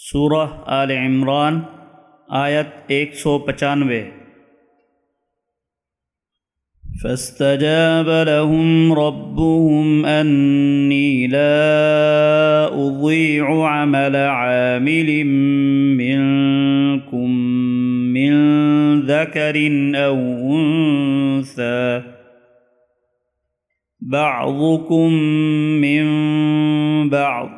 سورہ آل عمران، آیت ایک سو پچانوے۔ فاستجاب لهم ربهم أني لا أضيع عمل عامل منكم من ذكر أو أنثى۔ بعضكم من بعض۔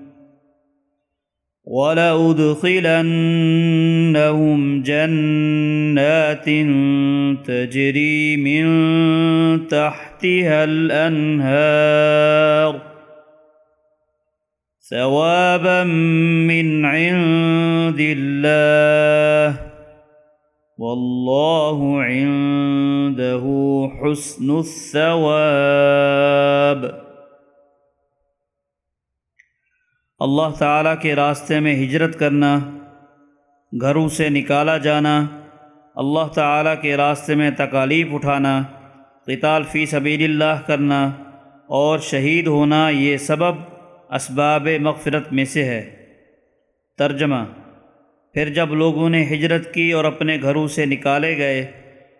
ولأدخلنهم جنات تجري من تحتها الأنهار ثوابا من عند الله والله عنده حسن الثواب اللہ تعالیٰ کے راستے میں ہجرت کرنا، گھروں سے نکالا جانا، اللہ تعالیٰ کے راستے میں تکالیف اٹھانا، قتال فی سبیل اللہ کرنا اور شہید ہونا یہ سبب اسباب مغفرت میں سے ہے۔ ترجمہ پھر جب لوگوں نے ہجرت کی اور اپنے گھروں سے نکالے گئے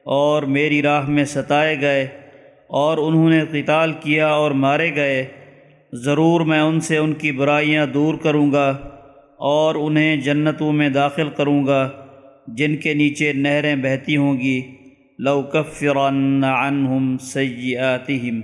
اور میری راہ میں ستائے گئے اور انہوں نے قتال کیا اور مارے گئے ضرور میں ان سے ان کی برائیاں دور کروں گا اور انہیں جنتوں میں داخل کروں گا، جن کے نیچے نہریں بہتی ہوں گی۔ لوکفرن عنہم سیئاتہم۔